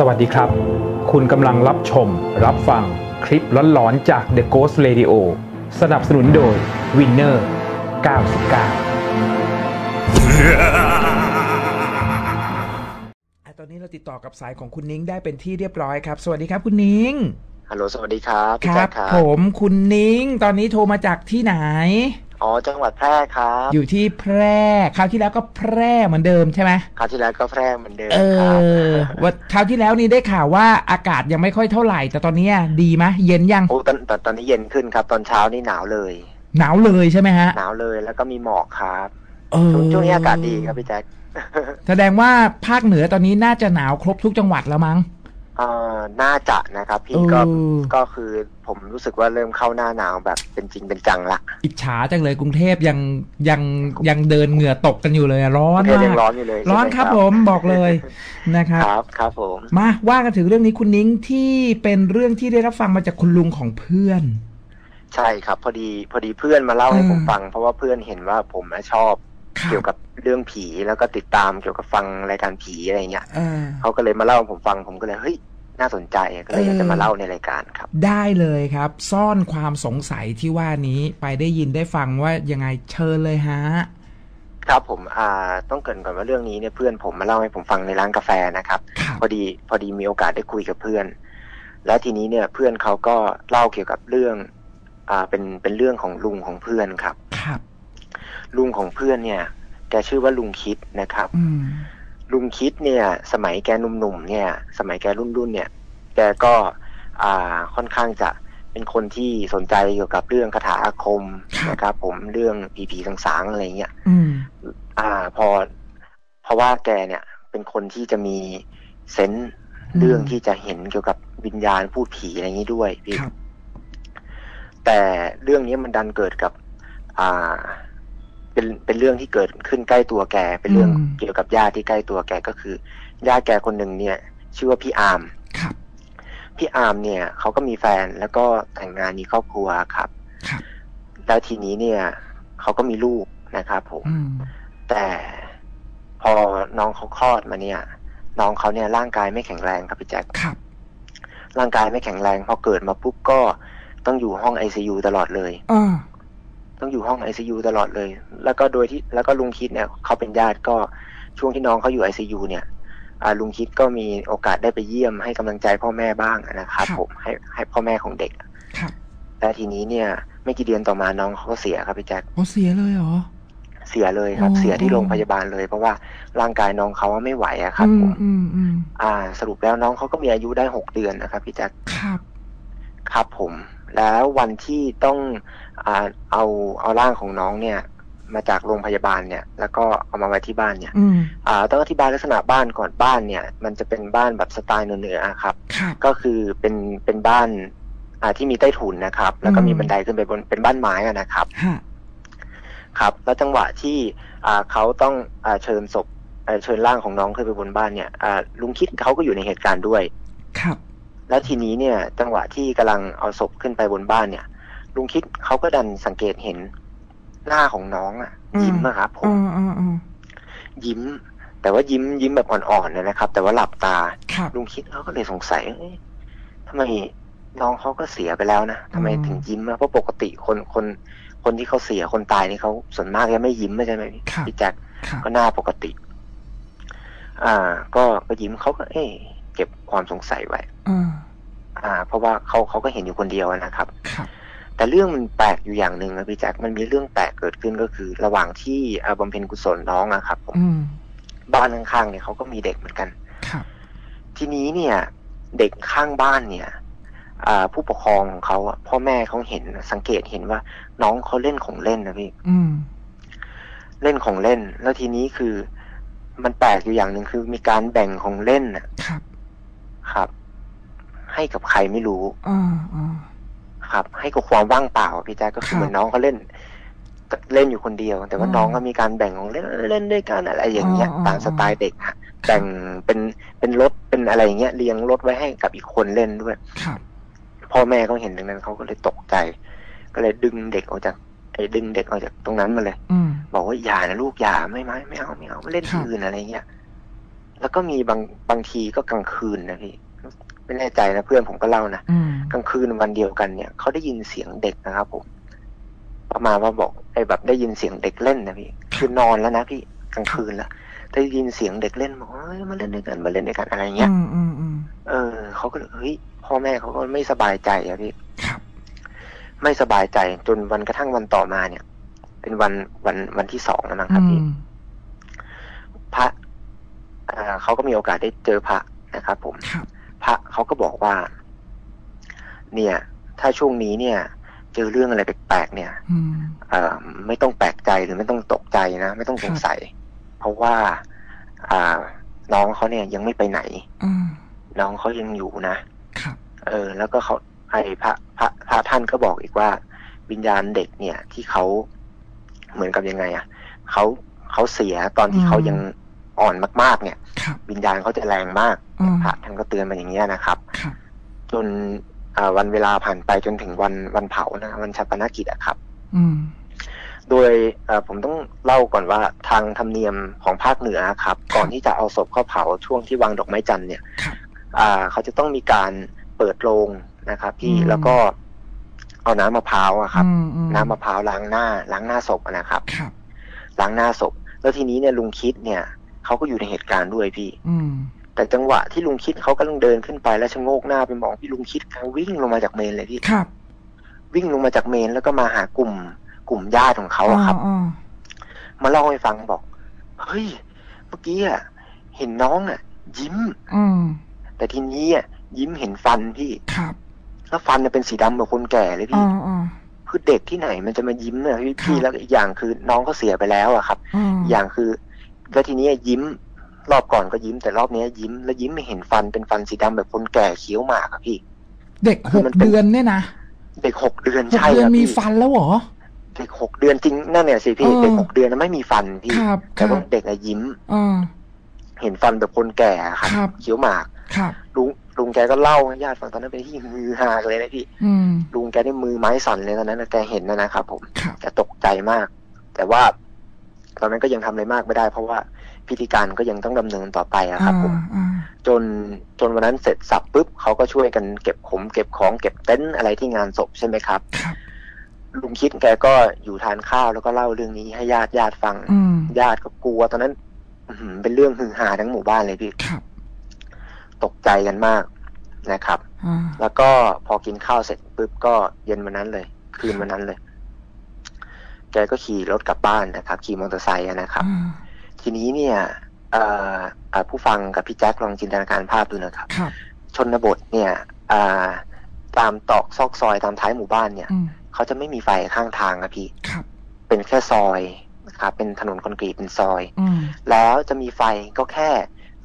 สวัสดีครับ คุณกำลังรับชม รับฟังคลิปล้อนๆจาก The Ghost Radio สนับสนุนโดย Winner 99อะตอนนี้เราติดต่อกับสายของคุณนิ้งได้เป็นที่เรียบร้อยครับ สวัสดีครับคุณนิ้ง ฮัลโหล สวัสดีครับคพี่รัแจ๊บคครับ ผมคุณนิ้ง ตอนนี้โทรมาจากที่ไหน อ๋อจังหวัดแพร่ครับอยู่ที่แพร่คราวที่แล้วก็แพร่เหมือนเดิมใช่ไหมคราวที่แล้วก็แพร่เหมือนเดิมเอครับอว่าคราวที่แล้วนี่ได้ข่าวว่าอากาศยังไม่ค่อยเท่าไหร่ แต่ตอนนี้ดีไหมเย็นยังโอ้ตอนตอนตอนนี้เย็นขึ้นครับ ตอนเช้านี่หนาวเลย หนาวเลยใช่ไหมฮะหนาวเลยแล้วก็มีหมอกครับเออช่วงช่วงนี้อากาศดีครับพี่แจ๊คแสดงว่าภาคเหนือตอนนี้น่าจะหนาวครบทุกจังหวัดแล้วมั้ง เอ่อน่าจะนะครับพี่เออก็ก็คือผมรู้สึกว่าเริ่มเข้าหน้าหนาวแบบเป็นจริงเป็นจังละอิจฉาจังเลยกรุงเทพยังยังยังเดินเหงื่อตกกันอยู่เลยอะร้อนประเทศมายังร้อนกอยู่เลยร้อนใช่ไหครับผมบอกเลยนะครับ ครับครับผมมาว่ากันถึงเรื่องนี้คุณนิ้งที่เป็นเรื่องที่ได้รับฟังมาจากคุณลุงของเพื่อน ใช่ครับ พอดีพอดีเพื่อนมาเล่าให้เออผมฟัง เพราะว่าเพื่อนเห็นว่าผมน่ะชอบครั เกี่ยวกับเรื่องผีแล้วก็ติดตามเกี่ยวกับฟังรายการผีอะไรเงี้ยเออเขาก็เลยมาเล่าให้ผมฟังผมก็เลยเฮ้ยน่าสนใจก็เลยอยากจะมาเล่าในรายการครับ ได้เลยครับ ซ่อนความสงสัยที่ว่านี้ไปได้ยินได้ฟังว่ายังไงเชิญเลยฮะครับผมอ่าต้องเกรินก่อนว่าเรื่องนี้เนี่ยเพื่อนผมมาเล่าให้ผมฟังในร้านกาแฟนะครับครับพอดีพอดีมีโอกาสได้คุยกับเพื่อน แล้วทีนี้เนี่ยเพื่อนเขาก็เล่าเกี่ยวกับเรื่อง อ่าเป็นเป็นเรื่องของลุงของเพื่อนครับครับ ลุงของเพื่อนเนี่ย แกชื่อว่าลุงคิดนะครับอืมลุงคิดเนี่ย สมัยแกหนุ่มๆเนี่ย สมัยแกรุ่นๆเนี่ย แกก็อ่าค่อนข้างจะเป็นคนที่สนใจเกี่ยวกับเรื่องคาถาอาคมนะครับ ผมเรื่องผีผีๆสางๆอะไรเงี้ยอืมอ่า พอ เพราะว่าแกเนี่ย เป็นคนที่จะมีเซนส์เรื่องที่จะเห็นเกี่ยวกับวิญญาณพูดผีอะไรอย่างนี้ด้วยพี่ครับแต่เรื่องนี้มันดันเกิดกับ อ่า เป็นเป็นเรื่องที่เกิดขึ้นใกล้ตัวแก เป็นเรื่องอืมเกี่ยวกับญาติที่ใกล้ตัวแกก็คือญาติแกคนหนึ่งเนี่ย ชื่อว่าพี่อาร์มครับพี่อาร์มเนี่ยเขาก็มีแฟนแล้วก็แต่งงานมีครอบครัวครับครับแล้วทีนี้เนี่ยเขาก็มีลูกนะครับผมอืมแต่พอน้องเขาคลอดมาเนี่ย น้องเขาเนี่ยร่างกายไม่แข็งแรงครับพี่แจ็คครับ ร่างกายไม่แข็งแรงพอเกิดมาปุ๊บก็ต้องอยู่ห้องไอซตลอดเลยอ่า ต้องอยู่ห้องไอซตลอดเลย แล้วก็โดยที่แล้วก็ลุงคิดเนี่ยเขาเป็นญาติก็ช่วงที่น้องเขาอยู่ไอซเนี่ยอ่าลุงคิดก็มีโอกาสได้ไปเยี่ยมให้กำลังใจพ่อแม่บ้างนะครับผมให้ให้พ่อแม่ของเด็กครับและทีนี้เนี่ย ไม่กี่เดือนต่อมาน้องเขาก็เสียครับพี่แจ็คโอ้เสียเลยเหรอเสียเลยครับอ๋อเสียที่โรงพยาบาลเลย เพราะว่าร่างกายน้องเขาไม่ไหวอะครับอืผมมอืมอืมอ่า สรุปแล้วน้องเขาก็มีอายุได้หกเดือนนะครับพี่แจ็คครับ ครับผม แล้ววันที่ต้องอ่า เอาเอาร่างของน้องเนี่ย มาจากโรงพยาบาลเนี่ย แล้วก็เอามาไว้ที่บ้านเนี่ยอืมอ่าต้องอธิบายลักษณะบ้านก่อนบ้านเนี่ย มันจะเป็นบ้านแบบสไตล์เหนือๆอะครับครับ ก็คือเป็นเป็นบ้านอ่าที่มีใต้ถุนนะครับ แล้วก็มีอืมบันไดขึ้นไปบนเป็นบ้านไม้อะนะครับฮะครับ แล้วจังหวะที่อ่าเขาต้องอ่าเชิญศพอ่าเชิญร่างของน้องขึ้นไปบนบ้านเนี่ยอ่าลุงคิดเขาก็อยู่ในเหตุการณ์ด้วย ครับ แล้วทีนี้เนี่ย จังหวะที่กำลังเอาศพขึ้นไปบนบ้านเนี่ย ลุงคิดเขาก็ดันสังเกตเห็นหน้าของน้องอะอืมยิ้มอะครับผมอ่าอ่าอ่ายิ้ม แต่ว่ายิ้มยิ้มแบบอ่อนๆเนยนะครับ แต่ว่าหลับตาครับลุงคิดเขาก็เลยสงสัยเอ๊ะทำไมน้องเขาก็เสียไปแล้วนะทำไมอืมถึงยิ้มอะเพราะปกติคนคนคนที่เขาเสียคนตายนี่เขาส่วนมากจะไม่ยิ้มใช่ไหมพี่ครับพี่แจ็คครับก็หน้าปกติ อ่า ก็ก็ยิ้มเขาก็ เอ๊ะเก็บความสงสัยไว้อ่าอ่า เพราะว่าเขาเขาก็เห็นอยู่คนเดียวนะครับครับ แต่เรื่องมันแปลกอยู่อย่างหนึ่งนะพี่แจ็คมันมีเรื่องแปลกเกิดขึ้นก็คือ ระหว่างที่อ่าบำเพ็ญกุศลน้องอะครับผมอืมบ้านข้างๆเนี่ยเขาก็มีเด็กเหมือนกันครับทีนี้เนี่ย เด็กข้างบ้านเนี่ยอ่าผู้ปกครองของเขาอะพ่อแม่เขาเห็นสังเกตเห็นว่า น้องเขาเล่นของเล่นนะพี่อืมเล่นของเล่น แล้วทีนี้คือ มันแปลกอยู่อย่างหนึ่งคือ มีการแบ่งของเล่นน่ะครับ ครับ ให้กับใครไม่รู้อ่าอ่า ครับ ให้กับความว่างเปล่าอะพี่แจ๊คก็คือครับเหมือนน้องเขาเล่นเล่นอยู่คนเดียว แต่ว่าอืมน้องก็มีการแบ่งของเล่นเล่นด้วยกันอะไรอย่างเงี้ยอ่าอ่าตามสไตล์เด็กฮะแบ่งเป็นเป็นรถเป็นอะไรอย่างเงี้ยเรียงรถไว้ให้กับอีกคนเล่นด้วยครับพ่อแม่เขาเห็นดังนั้นเขาก็เลยตกใจ ก็เลยดึงเด็กออกจากไอ้ดึงเด็กออกจากตรงนั้นมาเลยอืมบอกว่าอย่านะลูกอย่าไม่ไม่ไม่เอาไม่เอาไม่เล่นที่ครับอื่นอะไรเงี้ยแล้วก็มีบางบางทีก็กลางคืนนะพี่ ไม่แน่ใจนะเพื่อนผมก็เล่านะอืมกลางคืนวันเดียวกันเนี่ยเขาได้ยินเสียงเด็กนะครับผมประมาณว่าบอกไอ้แบบได้ยินเสียงเด็กเล่นนะพี่คือนอนแล้วนะพี่กลางคืนแล้วได้ยินเสียงเด็กเล่นบอกเฮ้ยมาเล่นด้วยกันมาเล่นด้วยกันอะไรเงี้ยอืมอืมอืมเออเขาก็เลยเฮ้ยพ่อแม่เขาก็ไม่สบายใจอะพี่ครับไม่สบายใจจนวันกระทั่งวันต่อมาเนี่ย เป็นวันวันวันที่สองแล้วมั้งครับอืพี่มพระอ่าเขาก็มีโอกาสได้เจอพระนะครับ ผมครับ พระเขาก็บอกว่า เนี่ย ถ้าช่วงนี้เนี่ย เจอเรื่องอะไรแปลกๆเนี่ยอืมเอ่อไม่ต้องแปลกใจหรือไม่ต้องตกใจนะไม่ต้องสงสัย เพราะว่า อ่า น้องเขาเนี่ยยังไม่ไปไหนอืมน้องเขายังอยู่นะครับเออ แล้วก็เขาไอ้พระพระพระท่านก็บอกอีกว่าวิญญาณเด็กเนี่ยที่เขาเหมือนกับยังไงอะเขาเขาเสียตอนที่เขายัง อ่อนมากๆ เนี่ยครับวิญญาณเขาจะแรงมากอืมพระท่านก็เตือนมาอย่างเงี้ยนะครับครับจนอ่าวันเวลาผ่านไปจนถึงวันวันเผานะวันชาปนกิจอะครับอืมโดยเอ่อผมต้องเล่าก่อนว่าทางธรรมเนียมของภาคเหนือครับ ก่อนที่จะเอาศพเข้าเผาช่วงที่วางดอกไม้จันทร์เนี่ยครับอ่าเขาจะต้องมีการเปิดโลงนะครับ พี่อืมแล้วก็เอาน้ำมะพร้าวอะครับอืมอืมน้ำมะพร้าวล้างหน้า ล้างหน้าศพอะนะครับครับล้างหน้าศพ แล้วทีนี้เนี่ยลุงคิดเนี่ย เขาก็อยู่ในเหตุการณ์ด้วยพี่ อืมแต่จังหวะที่ลุงคิดเขากำลังเดินขึ้นไปแล้วชะโงกหน้าไปมองพี่ลุงคิดเขาวิ่งลงมาจากเมนเลยพี่ครับ วิ่งลงมาจากเมนแล้วก็มาหากลุ่ม กลุ่มญาติของเขาอะครับอ๋อมาเล่าให้ฟังบอกเฮ้ยเมื่อกี้อะเห็นน้องอะยิ้ม อืมแต่ทีนี้อะยิ้มเห็นฟันพี่ครับ แล้วฟันเนี่ยเป็นสีดำเหมือนคนแก่เลยอ๋พี่ออ๋อคือเด็กที่ไหนมันจะมายิ้มเนี่ยพี่ครับพี่แล้วอีกอย่างคือน้องเขาเสียไปแล้วอะครับอืมอีกอย่างคือ แล้วทีนี้ยิ้มรอบก่อนก็ยิ้มแต่รอบนี้ยิ้มแล้วยิ้มไม่เห็นฟันเป็นฟันสีดำแบบคนแก่เคี้ยวหมากอะพี่ เด็กคืหอกมันเป็นเดือนเนี่ยนะเด็กหกเดือนหกใช่เดือคนรับมีพี่ฟันแล้วเหรอเด็กหกเดือนจริงนั่นเนี่ยสิพี่เออเด็กหกเดือนนะไม่มีฟันพี่ครับคแต่รับว่าเด็กอะยิ้มอ่าเห็นฟันแบบคนแก่อะครับครับเคี้ยวหมากครับลุงลุงแกก็เล่าให้ญาติฟังตอนนั้นเป็นที่มือหาเลยนะพี่อืมลุงแกได้มือไม้สั่นเลยตอนนั้นนะแกเห็นนะนะครับผมครับแกตกใจมาก แต่ว่า ตอนนั้นก็ยังทำอะไรมากไม่ได้ เพราะว่าพิธีการก็ยังต้องดำเนินต่อไปอะครับผมอ่าจนจนวันนั้นเสร็จสับปุ๊บเขาก็ช่วยกันเก็บขมเก็บของเก็บเต็นท์อะไรที่งานศพใช่ไหมครับครับลุงคิดแกก็อยู่ทานข้าวแล้วก็เล่าเรื่องนี้ให้ญาติญาติฟังอืมญาติก็กลัว ตอนนั้นอื้อหือเป็นเรื่องฮือฮาทั้งหมู่บ้านเลยพี่ครับตกใจกันมากนะครับอ่าแล้วก็พอกินข้าวเสร็จปุ๊บก็เย็นวันนั้นเลย คืนวันนั้นเลย แกก็ขี่รถกลับบ้านนะครับขี่มอเตอร์ไซค์อะนะครับอ่าทีนี้เนี่ยเอ่อเอ่อผู้ฟังกับพี่แจ็คลองจินตนาการภาพดูนะครับครับชนบทเนี่ยอ่าตามตอกซอกซอยตามท้ายหมู่บ้านเนี่ยอืมเขาจะไม่มีไฟข้างทางอะพี่ครับเป็นแค่ซอยนะครับเป็นถนนคอนกรีตเป็นซอยอืมแล้วจะมีไฟก็แค่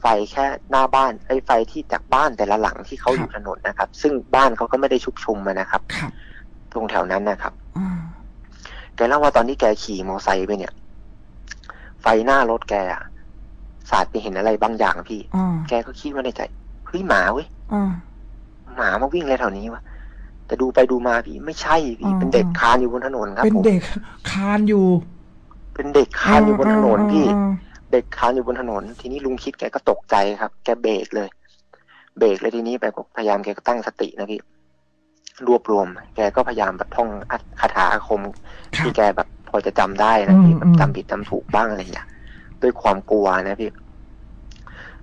ไฟแค่หน้าบ้านไอ้ไฟที่จากบ้านแต่ละหลังที่เขาครับอยู่ถนนนะครับ ซึ่งบ้านเขาก็ไม่ได้ชุกชุมอะนะครับครับ ตรงแถวนั้นนะครับอ่า แกเล่าว่าตอนที่แกขี่มอไซค์ไปเนี่ย ไฟหน้ารถแกอะสาดไปเห็นอะไรบางอย่างอะพี่อ่าแกก็คิดว่าในใจเฮ้ยหมาเว้ยอ่าหมามาวิ่งอะไรแถวนี้วะแต่ดูไปดูมาพี่ไม่ใช่พี่อืมเป็นเด็กคลานอยู่บนถนนครับเป็นผมเด็กคานอยู่ เป็นเด็กคลานอยู่บนถนนพี่อ่าเด็กคลานอยู่บนถนน ทีนี้ลุงคิดแกก็ตกใจครับ แกเบรกเลย เบรกเลยทีนี้ไปก็พยายามแกก็ตั้งสตินะพี่ รวบรวม แกก็พยายามแบบท่องอัดคาถาอาคมครัที่บแกแบบพอจะจำได้นะพี่อืมแบบจำผิดจำถูกบ้างอะไรอย่างเงี้ยด้วยความกลัวนะพี่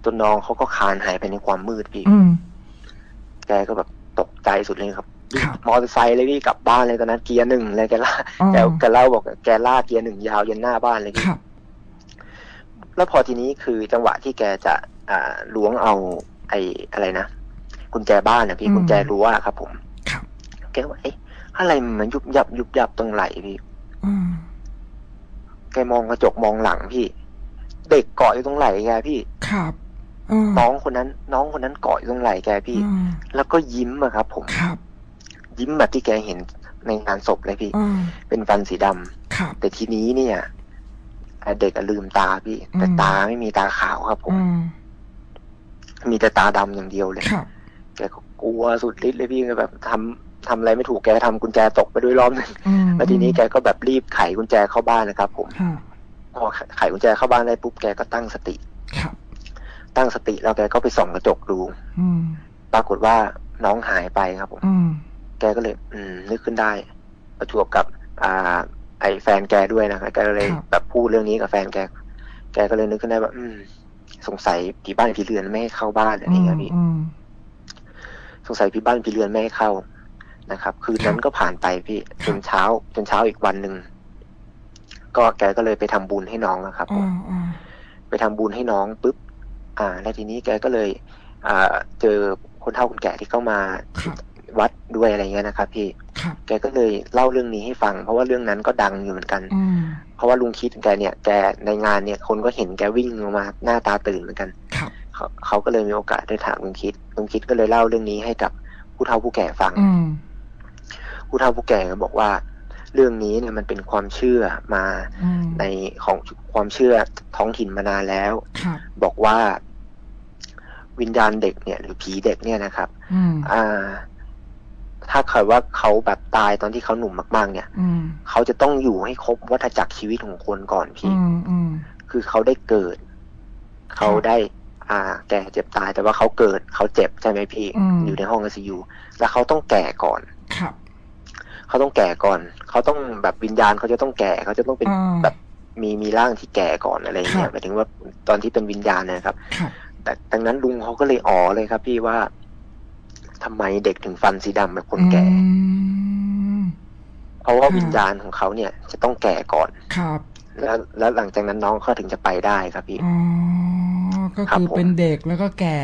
จนน้องเขาก็คลานหายไปในความมืดพี่อืมแกก็แบบตกใจสุดเลยครับครับมอเตอร์ไซค์เลยพี่กลับบ้านเลยตอนนั้นเกียร์หนึ่งเลยแกล่าอ่าแกแกเล่าบอกแกล่าเกียร์หนึ่งยาวยันหน้าบ้านเลยพี่ครับแล้วพอทีนี้คือจังหวะที่แกจะอ่าล้วงเอา ไอ้อะไรนะกุญแจบ้านนะพี่อืมกุญแจรั้วอะครับผมครับ แกว่าเอ๊ะอะไรมันยุบยับยุบยับตรงไหลพี่อืมแกมองกระจกมองหลังพี่ เด็กเกาะอยู่ตรงไหลแกพี่ครับอ่าน้องคนนั้น น้องคนนั้นเกาะอยู่ตรงไหลแกพี่อ่าแล้วก็ยิ้มอะครับ ผมครับ ยิ้มแบบที่แกเห็นในงานศพเลยพี่อ่าเป็นฟันสีดำครับแต่ทีนี้เนี่ยอะเด็กอะลืมตาพี่ แต่อืมตาไม่มีตาขาวครับผมอืมมีแต่ตาดำอย่างเดียวเลยครับแกก็กลัวสุดฤทธิ์เลยพี่แบบทำ ทำอะไรไม่ถูกแกทำกุญแจตกไปด้วยรอบหนึงอืมแล้วทีนี้แกก็แบบรีบไขกุญแจเข้าบ้านนะครับผมฮะพอไขกุญแจเข้าบ้านได้ปุ๊บแกก็ตั้งสติครับตั้งสติแล้วแกก็ไปส่องกระจกดูอืมปรากฏว่าน้องหายไปครับผมอืมแกก็เลย อืม นึกขึ้นได้ ประจวบกับ อ่า ไอแฟนแกด้วยนะครับแกก็เลยครับแบบพูดเรื่องนี้กับแฟนแก แกก็เลยนึกขึ้นได้ว่า อืม สงสัยผีบ้านผีเรือนไม่ให้เข้าบ้านอะไรอย่างเงี้ยพี่อืมสงสัยผีบ้านผีเรือนไม่ให้เข้า นะครับ คืนนั้นครับก็ผ่านไปพี่คจรับนเช้าจนเช้าอีกวันหนึ่งก็แกก็เลยไปทำบุญให้น้องนะครับผอ่ามอ่าไปทำบุญให้น้องปุ๊บอ่า แล้วทีนี้แกก็เลย อ่า เจอคนเฒ่าคนแก่ที่เข้ามาครับวัดด้วยอะไรเงี้ยนะครับพี่ครับแกก็เลยเล่าเรื่องนี้ให้ฟัง เพราะว่าเรื่องนั้นก็ดังอยู่เหมือนกันอืมเพราะว่าลุงคิดแกเนี่ยแกในงานเนี่ยคนก็เห็นแกวิ่งลงมาหน้าตาตื่นเหมือนกันครับเขาเขาก็เลยมีโอกาสได้ถามลุงคิดลุงคิดก็เลยเล่าเรื่องนี้ให้กับผู้เฒ่าผู้แก่ฟังอืม ผู้เฒ่าผู้แก่ก็บอกว่า เรื่องนี้เนี่ยมันเป็นความเชื่อมาอืมในของความเชื่อท้องถิ่นมานานแล้วครับบอกว่าวิญญาณเด็กเนี่ย หรือผีเด็กเนี่ยนะครับอืมอ่า ถ้าเกิดว่าเขาแบบตายตอนที่เขาหนุ่มมาก ๆ เนี่ยอืมเขาจะต้องอยู่ให้ครบวัฏจักรชีวิตของคนก่อนอืพี่มอืมคือเขาได้เกิด เขาได้ อ่า แก่เจ็บตายแต่ว่าเขาเกิด เขาเจ็บใช่ไหมพี่อืมอยู่ในห้องไอซียูแล้วเขาต้องแก่ก่อนครับ เขาต้องแก่ก่อน เขาต้องแบบวิญญาณเขาจะต้องแก่เขาจะต้องเป็นอ่าแบบมีมีร่างที่แก่ก่อนอะไรอย่างเงี้ครัยบหมายถึงว่าตอนที่เป็นวิญญาณนะครับครับ แต่ดังนั้นลุงเขาก็เลยอ๋อเลยครับ พี่ว่าทำไมเด็กถึงฟันสีดำแบบคนแก่อืมเพราะว่าครับวิญญาณของเขาเนี่ย จะต้องแก่ก่อนครับแล้วแล้วหลังจากนั้นน้องเขาถึงจะไปได้ครับพี่อ๋อก็ครับคือผมเป็นเด็กแล้วก็แก่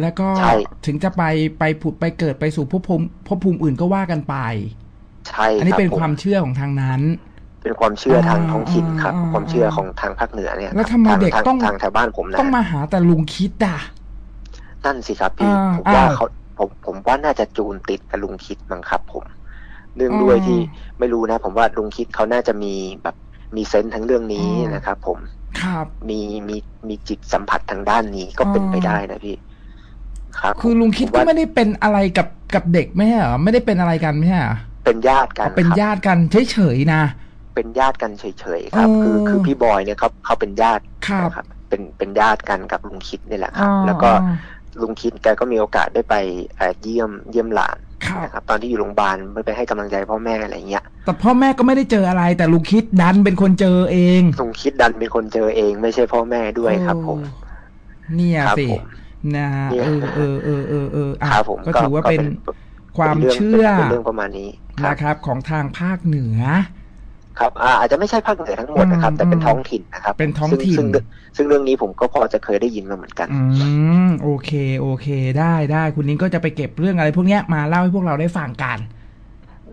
แล้วก็ใช่ถึงจะไปไปผุดไปเกิดไปสู่ภพภูมิภพภูมิอื่นก็ว่ากันไป ใช่อันนี้ครับเป็นผมความเชื่อของทางนั้น เป็นความเชื่อทางท้องถิ่นครับอ่าความเชื่อของทางภาคเหนือเนี่ยแล้วครับทำไมทางเด็กทางต้องทางแถวบ้านผมนะต้องมาหาแต่ลุงคิดอะนั่นสิครับพี่อ่าผมว่าอ่าเขาผมผมว่าน่าจะจูนติดกับลุงคิดมั้งครับผมเนื่องอืมด้วยที่ไม่รู้นะ ผมว่าลุงคิดเขาน่าจะมีแบบมีเซนส์ทั้งเรื่องนี้อืมนะครับผมครับมีมีมีจิตสัมผัสทางด้านนี้ก็เป็นอ่าไปได้นะพี่ ครับ คือลุงคิดผมก็ว่าไม่ได้เป็นอะไรกับกับเด็กไม่ใช่เหรอไม่ได้เป็นอะไรกันไม่ใช่เหรอ เป็นญาติกันอ๋อเป็นครับญาติกันเฉยๆนะ เป็นญาติกันเฉยๆครับเออคือคือพี่บอยเนี่ยเขาเขาเป็นญาติครับนะครับ เป็นเป็นญาติกันกับลุงคิดนี่แหละครับอ่าแล้วก็อ่าลุงคิดแกก็มีโอกาสได้ไปเอ่อเยี่ยมเยี่ยมหลานครับนะครับตอนที่อยู่โรงพยาบาลไปให้กำลังใจพ่อแม่อะไรเงี้ยแต่พ่อแม่ก็ไม่ได้เจออะไร แต่ลุงคิดดันเป็นคนเจอเองลุงคิดดันเป็นคนเจอเอง ไม่ใช่พ่อแม่ด้วยครับผมโอ้เนี่ยครับสิผมนะฮะเนี่ยเออเออเออเออเอออะครับผมก็ถือว่าเป็นก็ ความป็นรื่องเชื่อเป็นเรื่องประมาณนี้ครับนะครับ ของทางภาคเหนือ ครับอ่าอาจจะไม่ใช่ภาคเหนือทั้งหมดนะครับอืมแต่เป็นอืมท้องถิ่นนะครับ เป็นท้องถิ่นซึ่งซึ่งซึ่งเรื่องนี้ผมก็พอจะเคยได้ยินมาเหมือนกัน อืมโอเคโอเค ได้ได้คุณนิ้งก็จะไปเก็บเรื่องอะไร พวกเนี้ยมาเล่าให้พวกเราได้ฟังกัน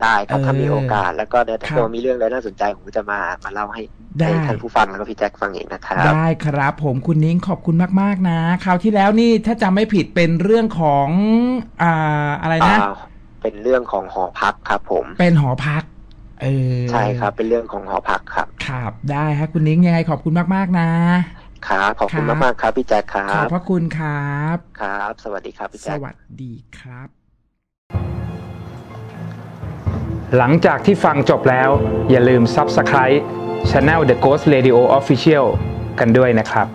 ได้ครับเออถ้ามีโอกาสแล้วก็เดี๋ยวครัถ้าบเกิดมีเรื่องอะไรน่าสนใจผมก็จะมามาเล่าให้ได้ให้ท่านผู้ฟังแล้วก็พี่แจ็คฟังเองนะครับได้ครับ ผมคุณนิ้งขอบคุณมาก ๆ นะ คราวที่แล้วนี่ถ้าจำไม่ผิดเป็นเรื่องของอ่าอะไรนะอ่า เป็นเรื่องของหอพักครับ ผม เป็นหอพัก เออใช่ครับ เป็นเรื่องของหอพักครับ ครับได้ฮะคุณนิ้งยังไงขอบคุณมากๆนะครับขอบคุณครับมากๆครับพี่แจ็คครัขอบบพระคุณครับ ครับ สวัสดีครับพี่สแจ็ควัสดีครับ หลังจากที่ฟังจบแล้ว อย่าลืม Subscribe Channel The Ghost Radio Official กันด้วยนะครับ